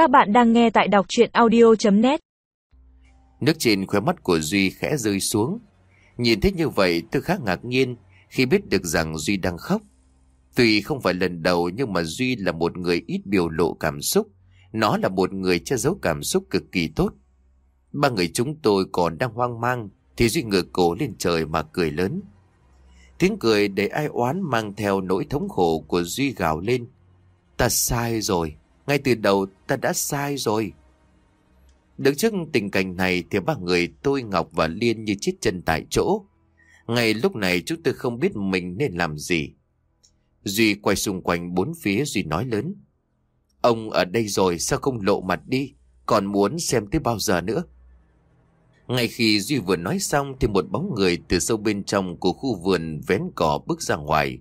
Các bạn đang nghe tại đọc chuyện audio.net Nước trên khóe mắt của Duy khẽ rơi xuống. Nhìn thấy như vậy tôi khá ngạc nhiên khi biết được rằng Duy đang khóc. Tuy không phải lần đầu nhưng mà Duy là một người ít biểu lộ cảm xúc. Nó là một người che giấu cảm xúc cực kỳ tốt. Ba người chúng tôi còn đang hoang mang thì Duy ngửa cổ lên trời mà cười lớn. Tiếng cười để ai oán mang theo nỗi thống khổ của Duy gào lên. Ta sai rồi, ngay từ đầu ta đã sai rồi. Đứng trước tình cảnh này thì ba người tôi Ngọc và Liên như chết chân tại chỗ. Ngay lúc này chúng tôi không biết mình nên làm gì. Duy quay xung quanh bốn phía Duy nói lớn. Ông ở đây rồi sao không lộ mặt đi, còn muốn xem tới bao giờ nữa. Ngay khi Duy vừa nói xong thì một bóng người từ sâu bên trong của khu vườn vén cỏ bước ra ngoài.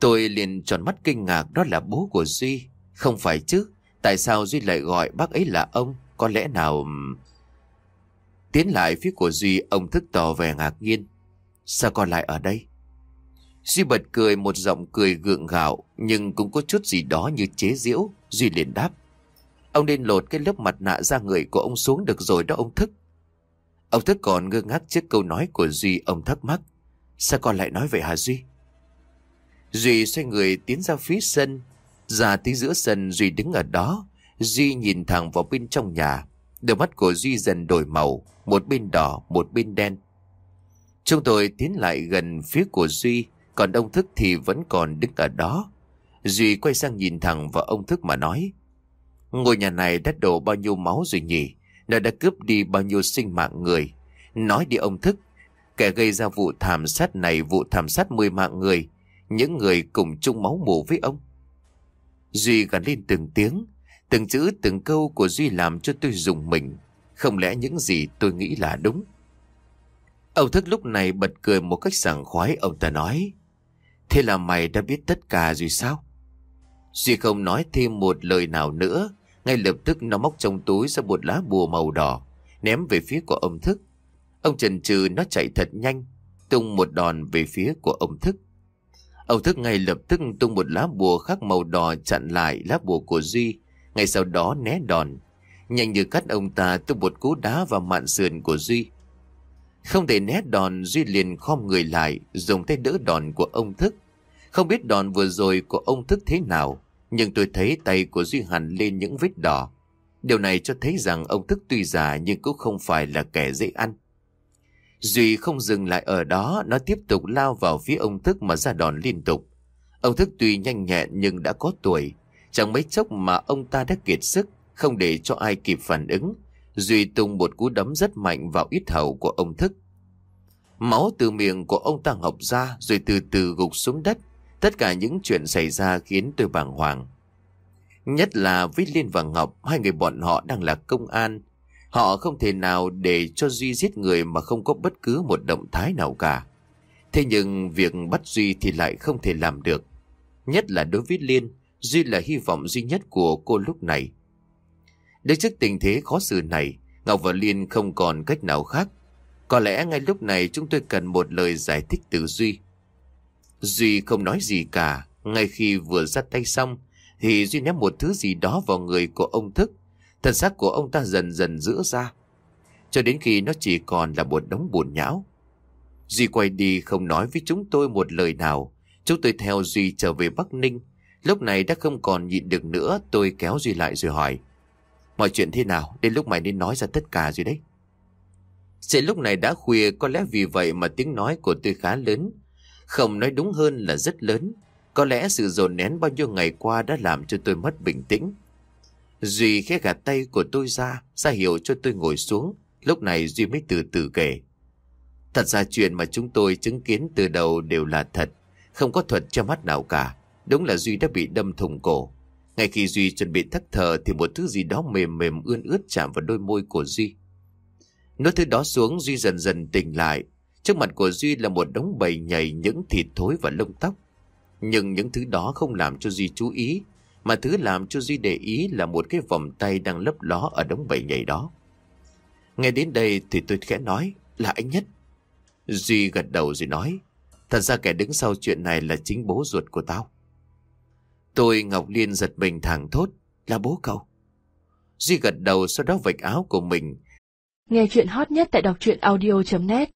Tôi liền tròn mắt kinh ngạc đó là bố của Duy. Không phải chứ, tại sao Duy lại gọi bác ấy là ông? Có lẽ nào... Tiến lại phía của Duy, ông thức tỏ vẻ ngạc nhiên. Sao con lại ở đây? Duy bật cười một giọng cười gượng gạo, nhưng cũng có chút gì đó như chế giễu. Duy liền đáp. Ông nên lột cái lớp mặt nạ ra người của ông xuống được rồi đó ông thức. Ông thức còn ngơ ngác trước câu nói của Duy, ông thắc mắc. Sao con lại nói vậy hả Duy? Duy xoay người tiến ra phía sân. Ra tới giữa sân Duy đứng ở đó. Duy nhìn thẳng vào bên trong nhà. Đôi mắt của Duy dần đổi màu. Một bên đỏ, một bên đen. Chúng tôi tiến lại gần phía của Duy. Còn ông Thức thì vẫn còn đứng ở đó. Duy quay sang nhìn thẳng vào ông Thức mà nói. Ngôi nhà này đã đổ bao nhiêu máu rồi nhỉ? Nó đã cướp đi bao nhiêu sinh mạng người? Nói đi ông Thức. Kẻ gây ra vụ thảm sát này, vụ thảm sát mười mạng người những người cùng chung máu mủ với ông. Duy gắn lên từng tiếng, từng chữ từng câu của Duy làm cho tôi dùng mình. Không lẽ những gì tôi nghĩ là đúng? Ông thức lúc này bật cười một cách sảng khoái ông ta nói. Thế là mày đã biết tất cả rồi sao? Duy không nói thêm một lời nào nữa. Ngay lập tức nó móc trong túi ra một lá bùa màu đỏ, ném về phía của ông thức. Ông trần trừ nó chạy thật nhanh, tung một đòn về phía của ông thức. Ông thức ngay lập tức tung một lá bùa khác màu đỏ chặn lại lá bùa của Duy. Ngay sau đó né đòn. Nhanh như cắt ông ta tung một cú đá vào mạn sườn của Duy. Không thể né đòn, Duy liền khom người lại, dùng tay đỡ đòn của ông thức. Không biết đòn vừa rồi của ông thức thế nào. Nhưng tôi thấy tay của Duy hẳn lên những vết đỏ. Điều này cho thấy rằng ông thức tuy già nhưng cũng không phải là kẻ dễ ăn. Duy không dừng lại ở đó, nó tiếp tục lao vào phía ông Thức mà ra đòn liên tục. Ông Thức tuy nhanh nhẹn nhưng đã có tuổi. Chẳng mấy chốc mà ông ta đã kiệt sức, không để cho ai kịp phản ứng. Duy tung một cú đấm rất mạnh vào ít hầu của ông Thức. Máu từ miệng của ông ta ngọc ra rồi từ từ gục xuống đất. Tất cả những chuyện xảy ra khiến tôi bàng hoàng. Nhất là với Liên và Ngọc, hai người bọn họ đang là công an, Họ không thể nào để cho Duy giết người mà không có bất cứ một động thái nào cả. Thế nhưng việc bắt Duy thì lại không thể làm được. Nhất là đối với Liên, Duy là hy vọng duy nhất của cô lúc này. Đứng trước tình thế khó xử này, Ngọc và Liên không còn cách nào khác. Có lẽ ngay lúc này chúng tôi cần một lời giải thích từ Duy. Duy không nói gì cả, ngay khi vừa ra tay xong, thì Duy ném một thứ gì đó vào người của ông Thức Thân xác của ông ta dần dần giữa ra. Cho đến khi nó chỉ còn là một đống bùn nhão. Duy quay đi không nói với chúng tôi một lời nào. Chúng tôi theo Duy trở về Bắc Ninh. Lúc này đã không còn nhịn được nữa, tôi kéo Duy lại rồi hỏi. Mọi chuyện thế nào? Đến lúc mày nên nói ra tất cả rồi đấy. Sẽ lúc này đã khuya, có lẽ vì vậy mà tiếng nói của tôi khá lớn. Không nói đúng hơn là rất lớn. Có lẽ sự dồn nén bao nhiêu ngày qua đã làm cho tôi mất bình tĩnh. Duy khẽ gạt tay của tôi ra, ra hiệu cho tôi ngồi xuống. Lúc này Duy mới từ từ kể. Thật ra chuyện mà chúng tôi chứng kiến từ đầu đều là thật, không có thuật cho mắt nào cả. Đúng là Duy đã bị đâm thùng cổ. Ngay khi Duy chuẩn bị thất thờ thì một thứ gì đó mềm mềm ươn ướt chạm vào đôi môi của Duy. Nói thứ đó xuống Duy dần dần tỉnh lại. Trước mặt của Duy là một đống bầy nhầy những thịt thối và lông tóc. Nhưng những thứ đó không làm cho Duy chú ý mà thứ làm cho Duy để ý là một cái vòng tay đang lấp ló ở đống bầy nhảy đó. Nghe đến đây thì tôi khẽ nói, là anh Nhất. Duy gật đầu rồi nói, Thật ra kẻ đứng sau chuyện này là chính bố ruột của tao. Tôi Ngọc Liên giật mình thẳng thốt, là bố cậu. Duy gật đầu sau đó vạch áo của mình. Nghe chuyện hot nhất tại đọc truyện audio.net